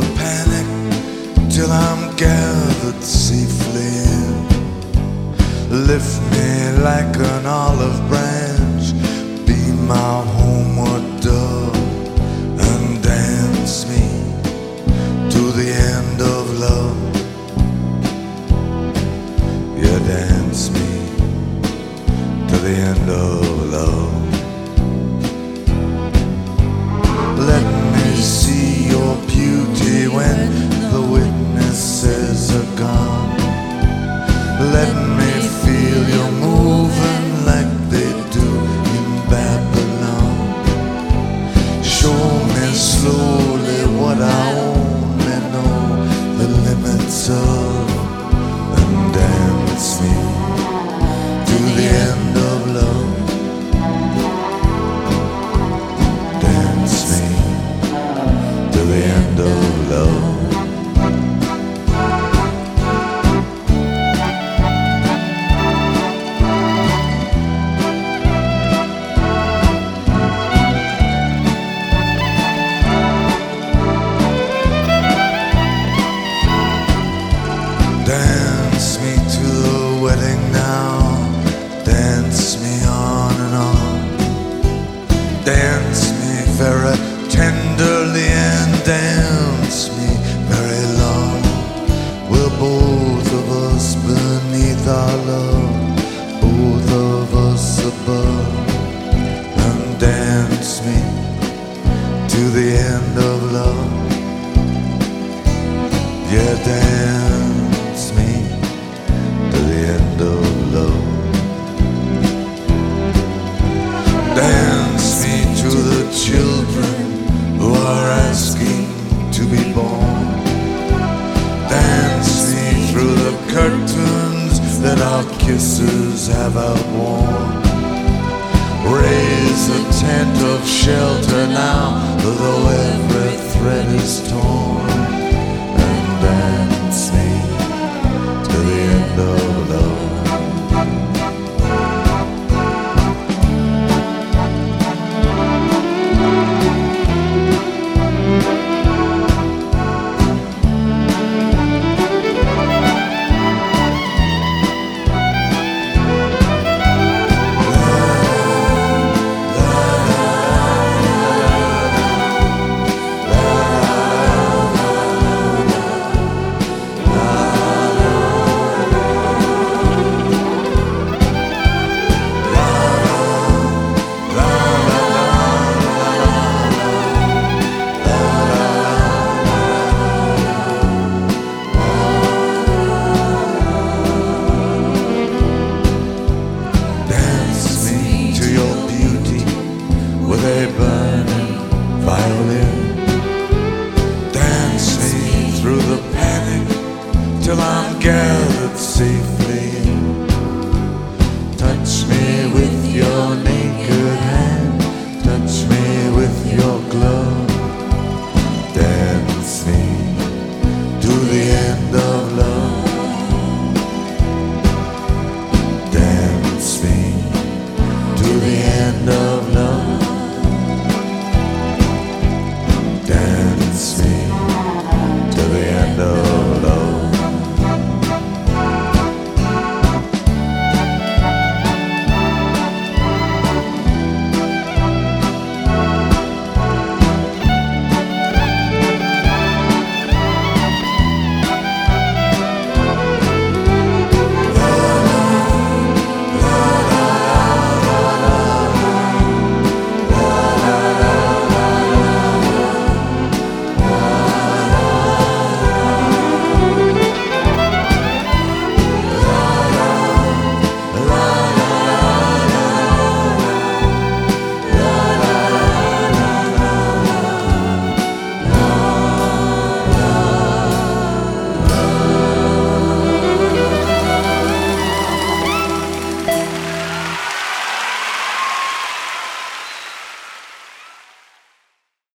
the panic till I'm gathered safely in. Lift me like an olive branch, be my homeward dove, and dance me to the end of love. Yeah, dance me to the end of love. end of love. hurts me. of shelter now, though every thread is torn. violin, dancing through the panic till I'm gathered safely. Touch me.